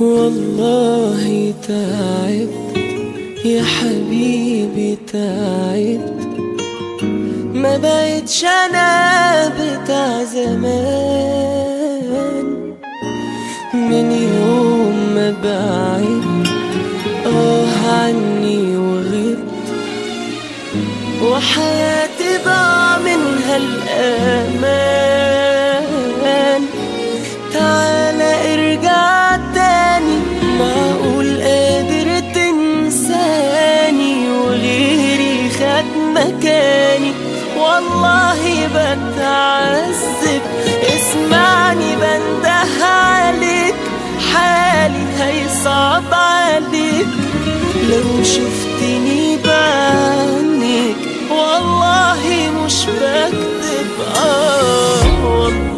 والله تعبت يا حبيبي تعبت. ما بقتش أنا بتاع زمان. من يوم ما بعدت آه عني وغبت. وحياتي مكاني والله بتعذب. اسمعني بنده عليك حالي هيصعب عليك. لو شفتني بعينيك والله مش بكذب. آه والله.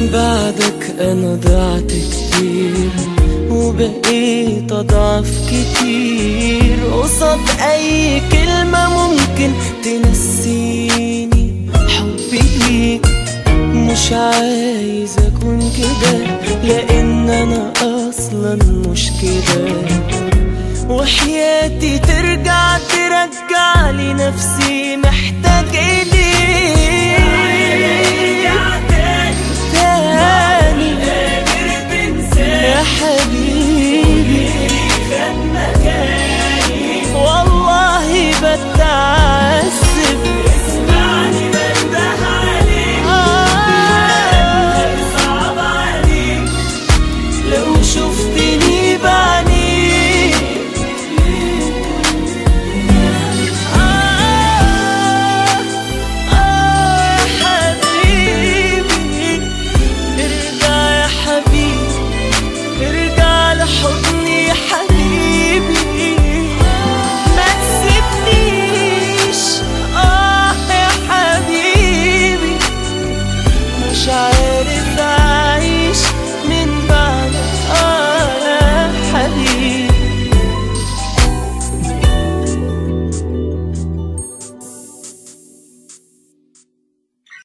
بعدك أنا ضعت كتير وبقيت أضعف كتير قصاد أي كلمة ممكن تنسيني. حبي ليك مش عايز أكون كده لأن أنا أصلا مش كده. وحياتي ترجع ترجع